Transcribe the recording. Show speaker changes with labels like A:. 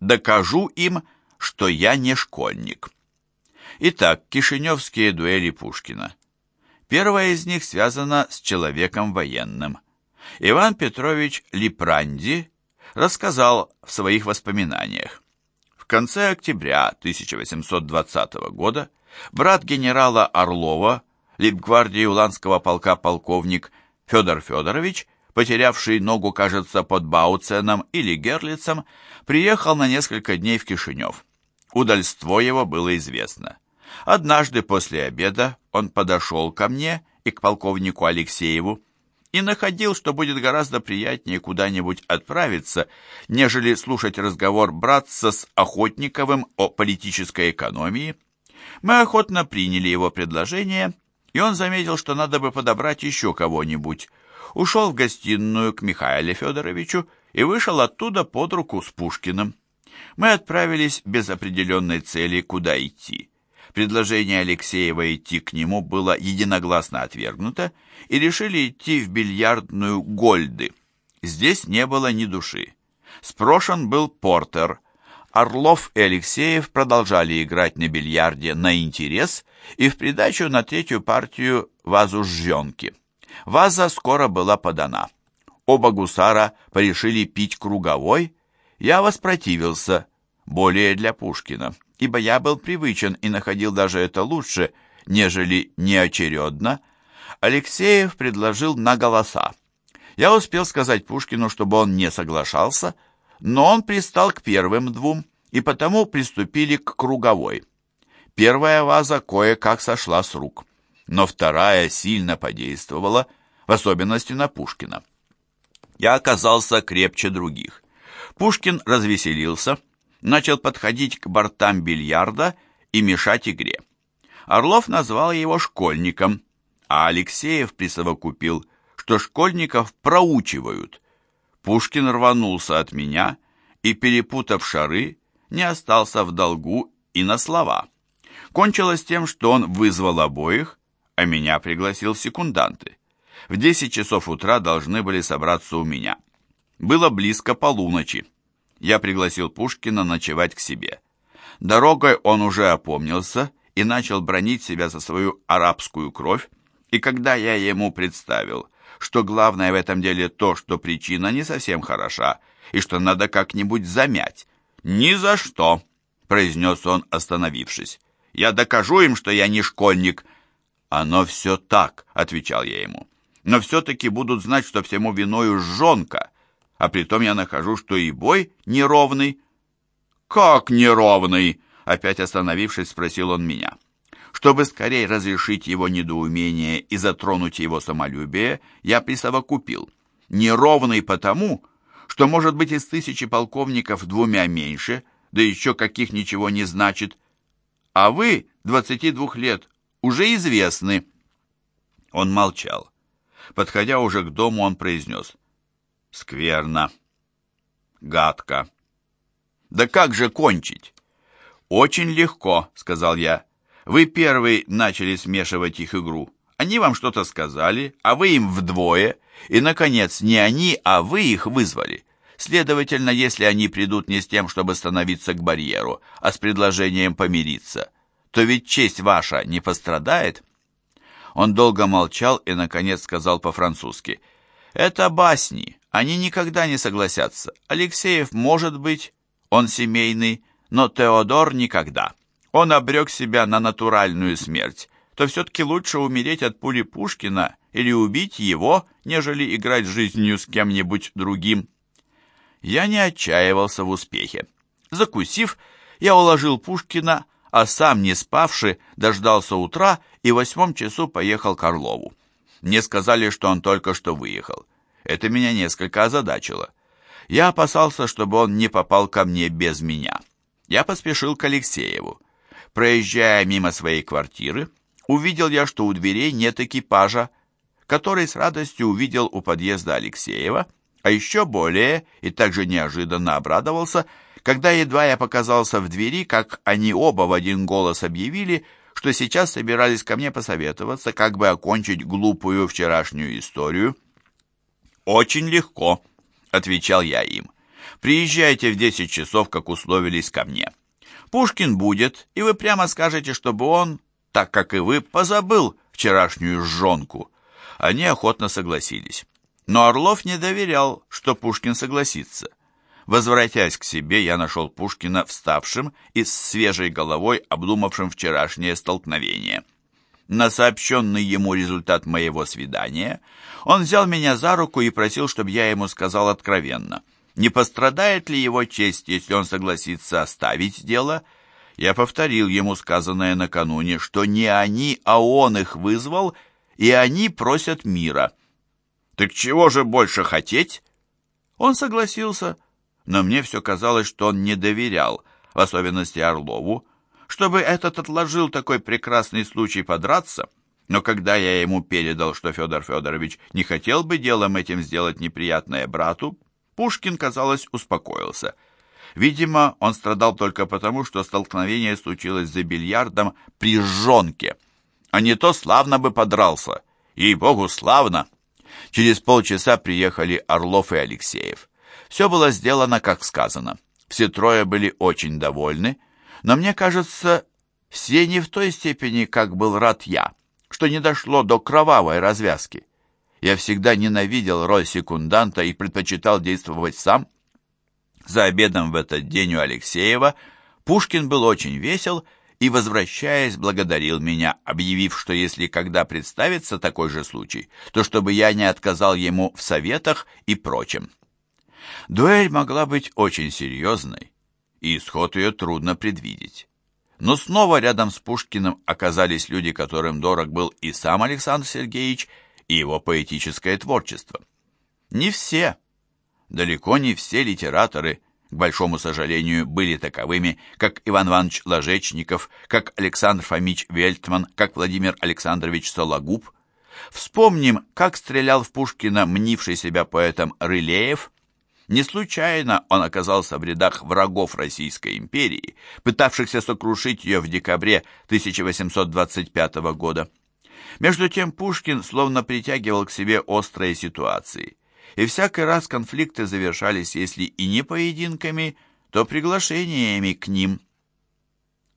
A: Докажу им, что я не школьник. Итак, кишиневские дуэли Пушкина. Первая из них связана с человеком военным. Иван Петрович Липранди рассказал в своих воспоминаниях. В конце октября 1820 года брат генерала Орлова, лейбгвардии Уланского полка полковник Федор Федорович, потерявший ногу, кажется, под Бауценом или Герлицем, приехал на несколько дней в Кишинев. Удальство его было известно. Однажды после обеда он подошел ко мне и к полковнику Алексееву и находил, что будет гораздо приятнее куда-нибудь отправиться, нежели слушать разговор братца с Охотниковым о политической экономии. Мы охотно приняли его предложение, и он заметил, что надо бы подобрать еще кого-нибудь. Ушел в гостиную к Михаилу Федоровичу и вышел оттуда под руку с Пушкиным. Мы отправились без определенной цели, куда идти. Предложение Алексеева идти к нему было единогласно отвергнуто, и решили идти в бильярдную «Гольды». Здесь не было ни души. Спрошен был Портер. Орлов и Алексеев продолжали играть на бильярде на интерес и в придачу на третью партию вазу жженки. Ваза скоро была подана. Оба гусара порешили пить круговой. Я воспротивился, более для Пушкина ибо я был привычен и находил даже это лучше, нежели неочередно, Алексеев предложил на голоса. Я успел сказать Пушкину, чтобы он не соглашался, но он пристал к первым двум, и потому приступили к круговой. Первая ваза кое-как сошла с рук, но вторая сильно подействовала, в особенности на Пушкина. Я оказался крепче других. Пушкин развеселился, начал подходить к бортам бильярда и мешать игре. Орлов назвал его школьником, а Алексеев присовокупил, что школьников проучивают. Пушкин рванулся от меня и, перепутав шары, не остался в долгу и на слова. Кончилось тем, что он вызвал обоих, а меня пригласил секунданты. В десять часов утра должны были собраться у меня. Было близко полуночи я пригласил Пушкина ночевать к себе. Дорогой он уже опомнился и начал бронить себя за свою арабскую кровь, и когда я ему представил, что главное в этом деле то, что причина не совсем хороша, и что надо как-нибудь замять, «Ни за что!» — произнес он, остановившись. «Я докажу им, что я не школьник». «Оно все так», — отвечал я ему. «Но все-таки будут знать, что всему виною жонка, а притом я нахожу, что и бой неровный. «Как неровный?» — опять остановившись, спросил он меня. Чтобы скорее разрешить его недоумение и затронуть его самолюбие, я присовокупил. Неровный потому, что, может быть, из тысячи полковников двумя меньше, да еще каких ничего не значит. А вы, двадцати двух лет, уже известны. Он молчал. Подходя уже к дому, он произнес. Скверно. Гадко. Да как же кончить? Очень легко, сказал я. Вы первый начали смешивать их игру. Они вам что-то сказали, а вы им вдвое. И, наконец, не они, а вы их вызвали. Следовательно, если они придут не с тем, чтобы становиться к барьеру, а с предложением помириться, то ведь честь ваша не пострадает. Он долго молчал и, наконец, сказал по-французски. «Это басни. Они никогда не согласятся. Алексеев может быть, он семейный, но Теодор никогда. Он обрек себя на натуральную смерть. То все-таки лучше умереть от пули Пушкина или убить его, нежели играть жизнью с кем-нибудь другим. Я не отчаивался в успехе. Закусив, я уложил Пушкина, а сам, не спавший, дождался утра и в восьмом часу поехал к Орлову. Мне сказали, что он только что выехал. Это меня несколько озадачило. Я опасался, чтобы он не попал ко мне без меня. Я поспешил к Алексееву. Проезжая мимо своей квартиры, увидел я, что у дверей нет экипажа, который с радостью увидел у подъезда Алексеева, а еще более и также неожиданно обрадовался, когда едва я показался в двери, как они оба в один голос объявили, что сейчас собирались ко мне посоветоваться, как бы окончить глупую вчерашнюю историю. «Очень легко», — отвечал я им. Приезжайте в 10 часов, как условились ко мне. Пушкин будет, и вы прямо скажете, чтобы он, так как и вы, позабыл вчерашнюю жонку». Они охотно согласились. Но Орлов не доверял, что Пушкин согласится. Возвратясь к себе, я нашел Пушкина вставшим и с свежей головой обдумавшим вчерашнее столкновение. На сообщенный ему результат моего свидания он взял меня за руку и просил, чтобы я ему сказал откровенно, не пострадает ли его честь, если он согласится оставить дело. Я повторил ему сказанное накануне, что не они, а он их вызвал, и они просят мира. «Так чего же больше хотеть?» Он согласился, но мне все казалось, что он не доверял, в особенности Орлову, чтобы этот отложил такой прекрасный случай подраться. Но когда я ему передал, что Федор Федорович не хотел бы делом этим сделать неприятное брату, Пушкин, казалось, успокоился. Видимо, он страдал только потому, что столкновение случилось за бильярдом при жонке. А не то славно бы подрался. Ей-богу, славно! Через полчаса приехали Орлов и Алексеев. Все было сделано, как сказано. Все трое были очень довольны, но мне кажется, все не в той степени, как был рад я, что не дошло до кровавой развязки. Я всегда ненавидел роль секунданта и предпочитал действовать сам. За обедом в этот день у Алексеева Пушкин был очень весел и, возвращаясь, благодарил меня, объявив, что если когда представится такой же случай, то чтобы я не отказал ему в советах и прочем. Дуэль могла быть очень серьезной, и исход ее трудно предвидеть. Но снова рядом с Пушкиным оказались люди, которым дорог был и сам Александр Сергеевич, и его поэтическое творчество. Не все, далеко не все литераторы, к большому сожалению, были таковыми, как Иван Иванович Ложечников, как Александр Фомич Вельтман, как Владимир Александрович Сологуб. Вспомним, как стрелял в Пушкина мнивший себя поэтом Рылеев, не случайно он оказался в рядах врагов Российской империи, пытавшихся сокрушить ее в декабре 1825 года. Между тем Пушкин словно притягивал к себе острые ситуации, и всякий раз конфликты завершались, если и не поединками, то приглашениями к ним –